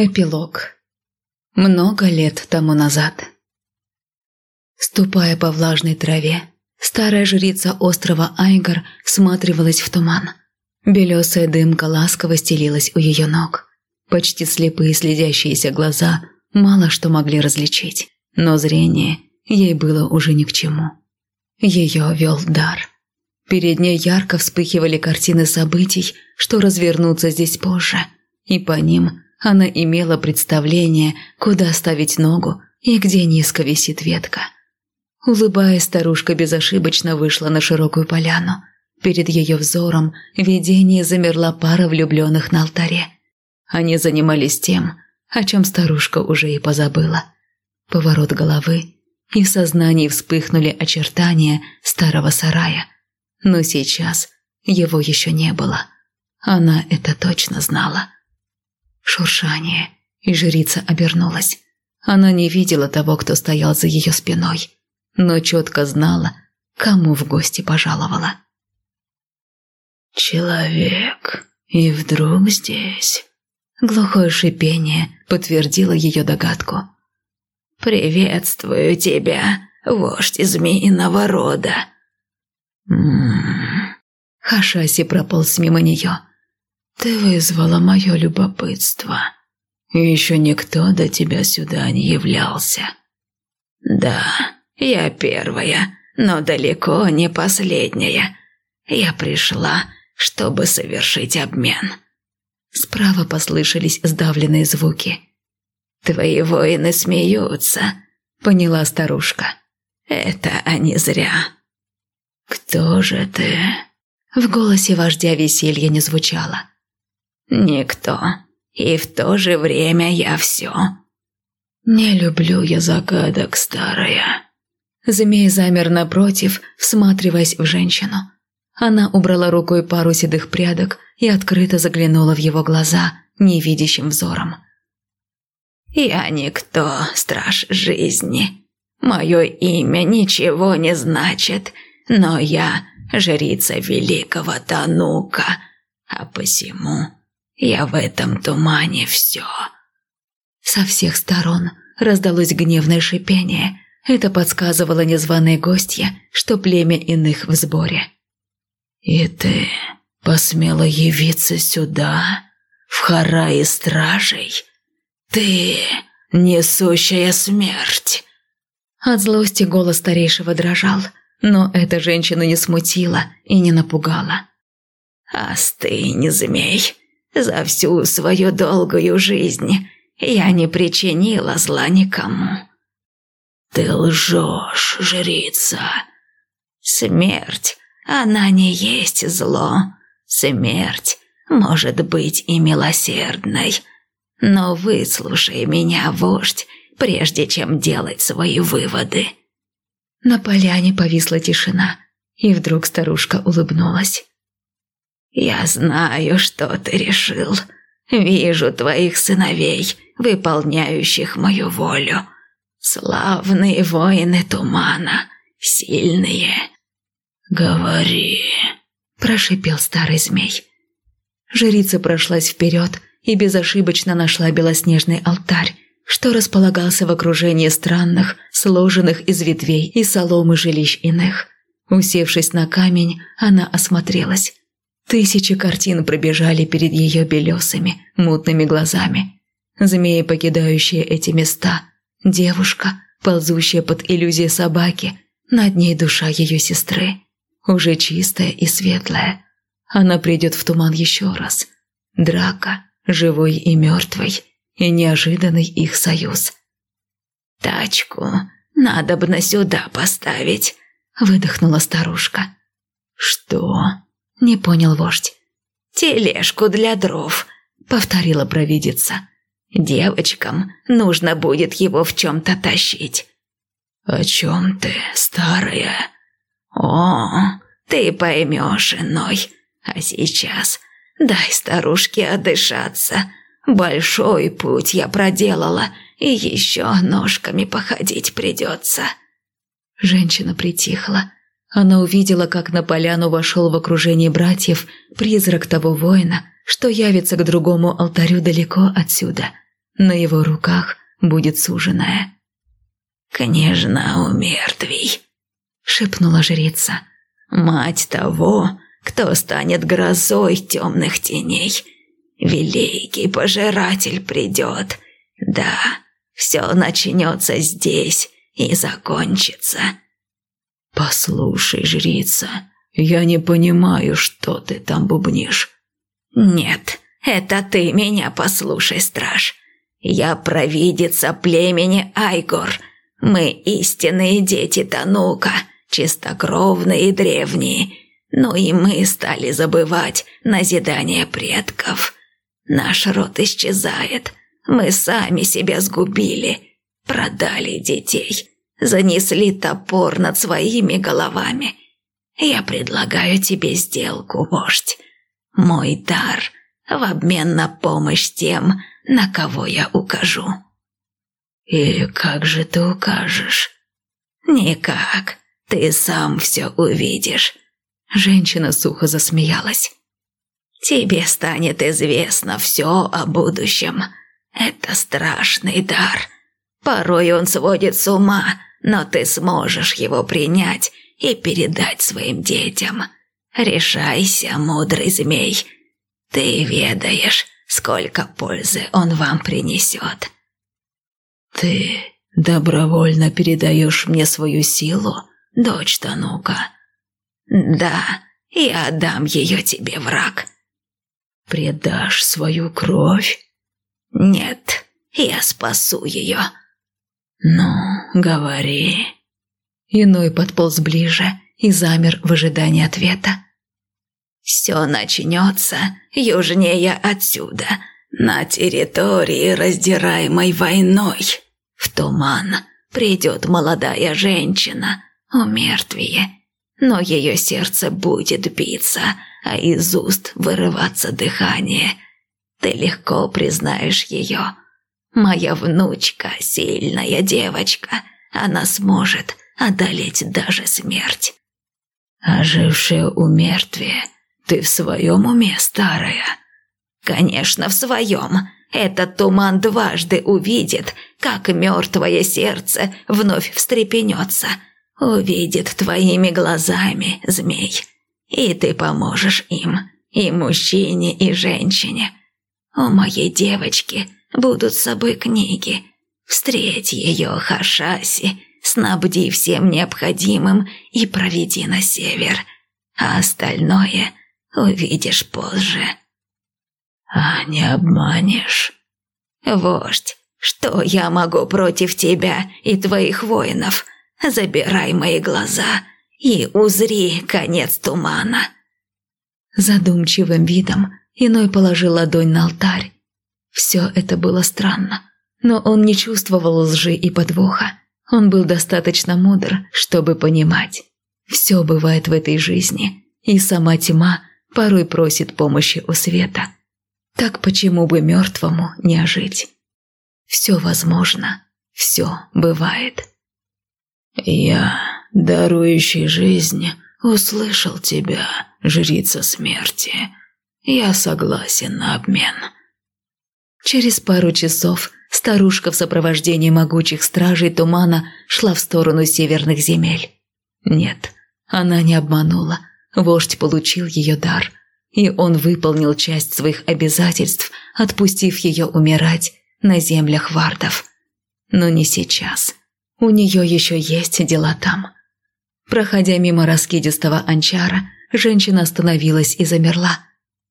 Эпилог. Много лет тому назад. Ступая по влажной траве, старая жрица острова Айгар всматривалась в туман. Белесая дымка ласково стелилась у ее ног. Почти слепые следящиеся глаза мало что могли различить, но зрение ей было уже ни к чему. Ее вел дар. Перед ней ярко вспыхивали картины событий, что развернутся здесь позже, и по ним – она имела представление, куда ставить ногу и где низко висит ветка. Улыбаясь, старушка безошибочно вышла на широкую поляну. Перед ее взором видение замерла пара влюбленных на алтаре. Они занимались тем, о чем старушка уже и позабыла. Поворот головы, и в сознании вспыхнули очертания старого сарая. Но сейчас его еще не было. Она это точно знала. Шуршание, и жрица обернулась. Она не видела того, кто стоял за ее спиной, но четко знала, кому в гости пожаловала. «Человек, и вдруг здесь...» Глухое шипение подтвердило ее догадку. «Приветствую тебя, вождь змеиного рода!» «М-м-м...» Хашаси прополз мимо нее. Ты вызвала мое любопытство. Еще никто до тебя сюда не являлся. Да, я первая, но далеко не последняя. Я пришла, чтобы совершить обмен. Справа послышались сдавленные звуки. «Твои воины смеются», — поняла старушка. «Это они зря». «Кто же ты?» В голосе вождя веселья не звучало. Никто. И в то же время я все. Не люблю я загадок, старая. Змей замер напротив, всматриваясь в женщину. Она убрала рукой пару седых прядок и открыто заглянула в его глаза невидящим взором. «Я никто, страж жизни. Мое имя ничего не значит, но я жрица великого Танука, а посему я в этом тумане все. Со всех сторон раздалось гневное шипение. Это подсказывало незваные гостья, что племя иных в сборе. «И ты посмела явиться сюда, в харае стражей? Ты, несущая смерть!» От злости голос старейшего дрожал, но эта женщина не смутила и не напугала. «Остынь, змей, за всю свою долгую жизнь я не причинила зла никому. Ты лжешь, жрица. Смерть, она не есть зло. Смерть может быть и милосердной. Но выслушай меня, вождь, прежде чем делать свои выводы. На поляне повисла тишина, и вдруг старушка улыбнулась. «Я знаю, что ты решил. Вижу твоих сыновей, выполняющих мою волю. Славные воины тумана, сильные». «Говори», – прошипел старый змей. Жрица прошлась вперед и безошибочно нашла белоснежный алтарь, что располагался в окружении странных, сложенных из ветвей и соломы жилищ иных. Усевшись на камень, она осмотрелась. Тысячи картин пробежали перед ее белесыми, мутными глазами. Змеи, покидающие эти места, девушка, ползущая под иллюзией собаки, над ней душа ее сестры, уже чистая и светлая. Она придет в туман еще раз. Драка, живой и мертвый, и неожиданный их союз. «Тачку надо бы на сюда поставить», – выдохнула старушка. «Что?» Не понял вождь. «Тележку для дров», — повторила провидица. «Девочкам нужно будет его в чем-то тащить». «О чем ты, старая?» «О, ты поймешь иной. А сейчас дай старушке отдышаться. Большой путь я проделала, и еще ножками походить придется». Женщина притихла. Она увидела, как на поляну вошел в окружении братьев призрак того воина, что явится к другому алтарю далеко отсюда. На его руках будет суженая. «Княжна у мертвей», — шепнула жрица. «Мать того, кто станет грозой темных теней. Великий пожиратель придет. Да, все начнется здесь и закончится». «Послушай, жрица, я не понимаю, что ты там бубнишь». «Нет, это ты меня послушай, страж. Я провидица племени Айгор. Мы истинные дети Танука, чистокровные и древние. Но и мы стали забывать назидание предков. Наш род исчезает. Мы сами себя сгубили, продали детей, занесли топор над своими головами. Я предлагаю тебе сделку, вождь. Мой дар в обмен на помощь тем, на кого я укажу». «И как же ты укажешь?» «Никак. Ты сам все увидишь». Женщина сухо засмеялась. «Тебе станет известно все о будущем. Это страшный дар. Порой он сводит с ума, но ты сможешь его принять и передать своим детям. Решайся, мудрый змей. Ты ведаешь, сколько пользы он вам принесет». «Ты добровольно передаешь мне свою силу, дочь Танука?» «Да, я отдам ее тебе, враг». «Предашь свою кровь?» «Нет, я спасу ее». «Ну, говори». Иной подполз ближе и замер в ожидании ответа. Все начнется южнее отсюда, на территории, раздираемой войной. В туман придет молодая женщина, умертвие, но ее сердце будет биться, а из уст вырываться дыхание. Ты легко признаешь ее. Моя внучка – сильная девочка, она сможет одолеть даже смерть. Ожившее умертвие – «Ты в своем уме, старая?» «Конечно, в своем. Этот туман дважды увидит, как мертвое сердце вновь встрепенется. Увидит твоими глазами, змей. И ты поможешь им, и мужчине, и женщине. У моей девочки будут с собой книги. Встреть ее, Хашаси, снабди всем необходимым и проведи на север. А остальное увидишь позже». «А не обманешь?» «Вождь, что я могу против тебя и твоих воинов? Забирай мои глаза и узри конец тумана». Задумчивым видом иной положил ладонь на алтарь. Все это было странно, но он не чувствовал лжи и подвоха. Он был достаточно мудр, чтобы понимать. Все бывает в этой жизни, и сама тьма порой просит помощи у света. Так почему бы мертвому не ожить? Все возможно, все бывает. Я, дарующий жизнь, услышал тебя, жрица смерти. Я согласен на обмен. Через пару часов старушка в сопровождении могучих стражей тумана шла в сторону северных земель. Нет, она не обманула. Вождь получил ее дар, и он выполнил часть своих обязательств, отпустив ее умирать на землях вардов. Но не сейчас. У нее еще есть дела там. Проходя мимо раскидистого анчара, женщина остановилась и замерла.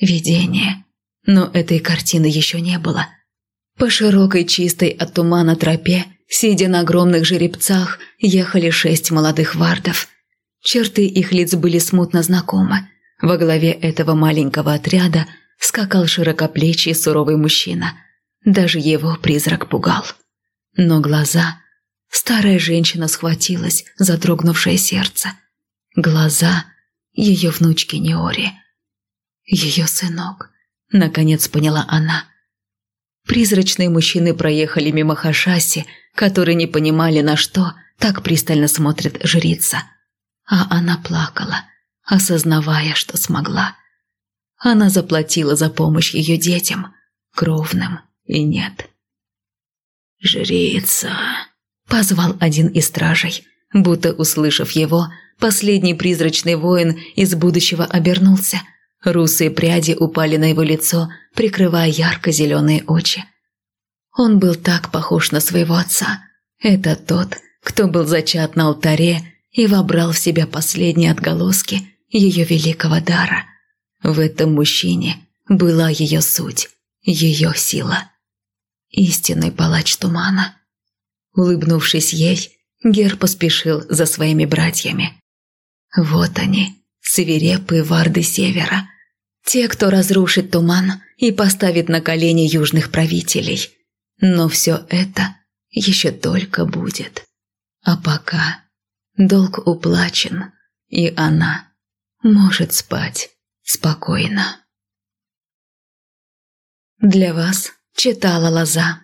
Видение. Но этой картины еще не было. По широкой чистой от тумана тропе, сидя на огромных жеребцах, ехали шесть молодых вардов – Черты их лиц были смутно знакомы. Во главе этого маленького отряда скакал широкоплечий суровый мужчина. Даже его призрак пугал. Но глаза... Старая женщина схватилась за дрогнувшее сердце. Глаза ее внучки Неори. Ее сынок. Наконец поняла она. Призрачные мужчины проехали мимо Хашаси, которые не понимали, на что так пристально смотрит жрица – а она плакала, осознавая, что смогла. Она заплатила за помощь ее детям, кровным и нет. жрица!» Позвал один из стражей. Будто услышав его, последний призрачный воин из будущего обернулся. Русые пряди упали на его лицо, прикрывая ярко-зеленые очи. Он был так похож на своего отца. Это тот, кто был зачат на алтаре и вобрал в себя последние отголоски ее великого дара. В этом мужчине была ее суть, ее сила. Истинный палач тумана. Улыбнувшись ей, Гер поспешил за своими братьями. Вот они, свирепые варды севера. Те, кто разрушит туман и поставит на колени южных правителей. Но все это еще только будет. А пока долг уплачен, и она может спать спокойно. Для вас читала Лоза.